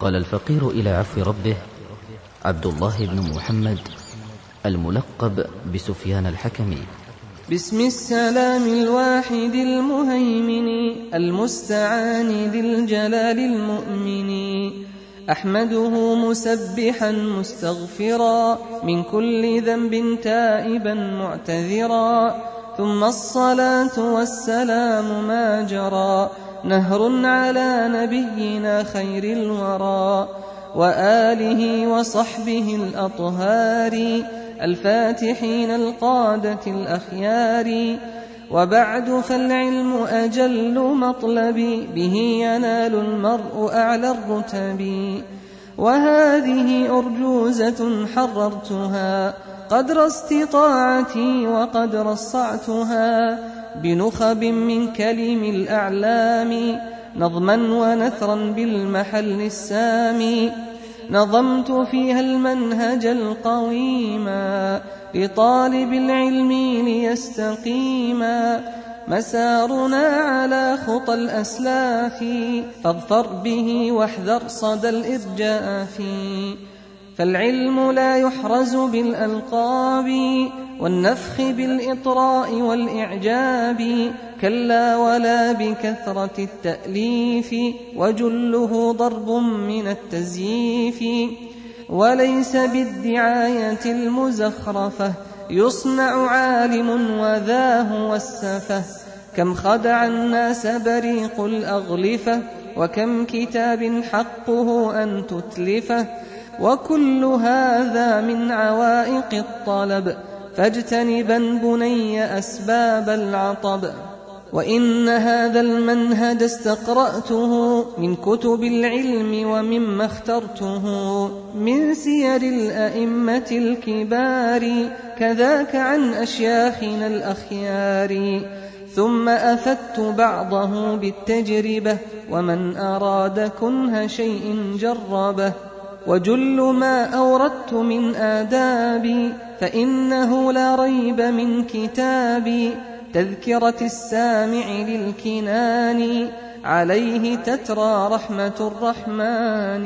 قال الفقير إلى عفو ربه عبد الله بن محمد الملقب بسفيان الحكمي. بسم السلام الواحد المهيمن المستعان ذي الجلال المؤمن. أحمده مسبحا مستغفرا من كل ذنب تائبا معتذرا. ثم الصلاة والسلام ما جرى نهر على نبينا خير الورى وآله وصحبه الأطهار الفاتحين القادة الأخيار. وبعد فالعلم أجل مطلبي به ينال المرء أعلى الرتب. وهذه أرجوزة حررتها قدر استطاعتي وقدر الصعتها بنخب من كلم الأعلام نظما ونثرا بالمحل السامي نظمت فيها المنهج القويما لطالب العلم ليستقيما مسارنا على خطى الأسلاف فاظفر به واحذر صدى الإرجاف. فالعلم لا يحرز بالألقاب والنفخ بالإطراء والإعجاب كلا ولا بكثرة التأليف وجله ضرب من التزييف. وليس بالدعاية المزخرفة يصنع عالم وذا هو السفه كم خدع الناس بريق الأغلفة وكم كتاب حقه أن تتلفه. وكل هذا من عوائق الطلب فاجتنبا بني أسباب العطب وإن هذا المنهج استقرأته من كتب العلم ومما اخترته من سير الأئمة الكبار كذاك عن أشياخنا الأخيار. ثم أفدت بعضه بالتجربة ومن أراد كنه شيء جربه. وجل ما أوردت من آدابي فإنه لا ريب من كتابي. تذكرة السامع للكنان عليه تترى رحمة الرحمن.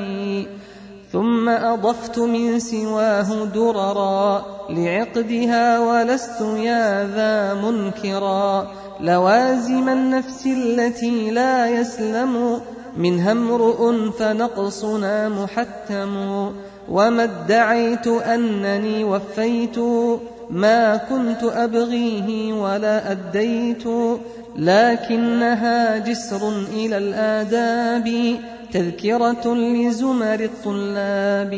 ثم أضفت من سواه دررا لعقدها ولست يا ذا منكرا. لوازم النفس التي لا يسلم منها امرؤ فنقصنا محتم وما ادعيت أنني وفيت ما كنت أبغيه ولا أديت لكنها جسر إلى الآداب تذكرة لزمر الطلاب.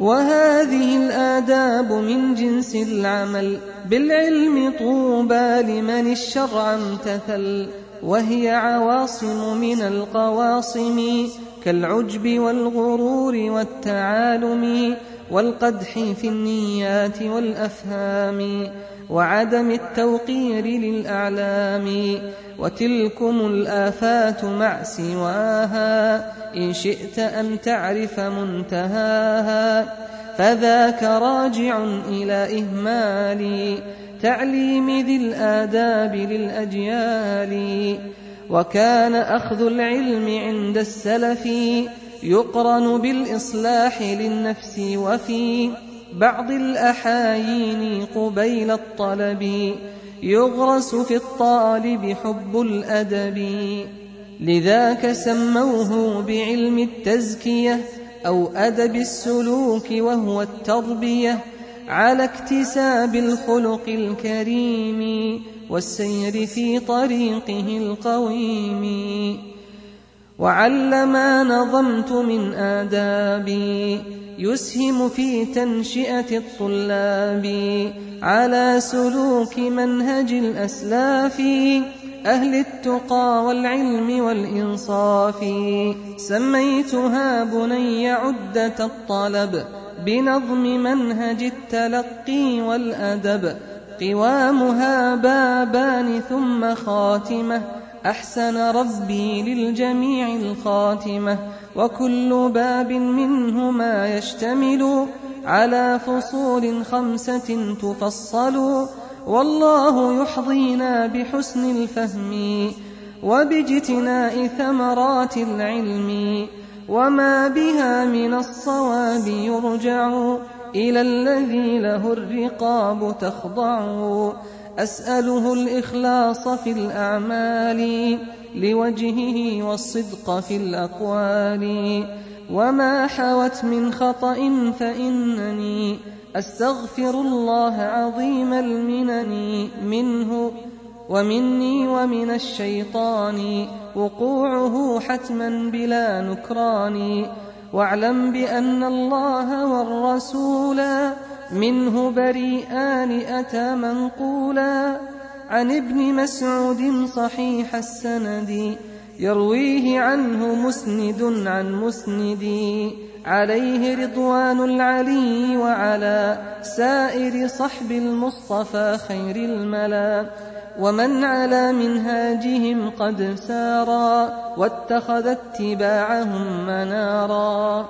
وهذه الآداب من جنس العمل بالعلم طوبى لمن الشرع امتثل. وهي عواصم من القواصم كالعجب والغرور والتعالم والقدح في النيات والأفهام وعدم التوقير للأعلام وتلكم الآفات مع سواها إن شئت أن تعرف منتهاها فذاك راجع إلى إهمال تعليم ذي الآداب للأجيال. وكان أخذ العلم عند السلف. يقرن بالإصلاح للنفس وفي بعض الأحايين قبيل الطلب. يغرس في الطالب حب الأدب. لذاك سموه بعلم التزكية. أو أدب السلوك وهو التربية على اكتساب الخلق الكريم والسير في طريقه القويم. وعل ما نظمت من آدابي يسهم في تنشئة الطلاب على سلوك منهج الأسلاف أهل التقى والعلم والإنصاف. سميتها بني عدة الطلب بنظم منهج التلقي والأدب. قوامها بابان ثم خاتمة. أحسن ربي للجميع الخاتمة. وكل باب منهما يشتمل على فصول خمسة تفصل. والله يحظينا بحسن الفهم وباجتناء ثمرات العلم وما بها من الصواب يرجع إلى الذي له الرقاب تخضع. أسأله الإخلاص في الأعمال لوجهه والصدق في الأقوال. وما حوت من خطأ فإنني أستغفر الله عظيم المنن منه ومني ومن الشيطان وقوعه حتما بلا نكران واعلم بأن الله والرسول منه بريئان أتى منقولا عن ابن مسعود صحيح السند يرويه عنه مسند عن مسند عليه رضوان العلي وعلى سائر صحب المصطفى خير الملا ومن على منهاجهم قد سارا واتخذ اتباعهم منارا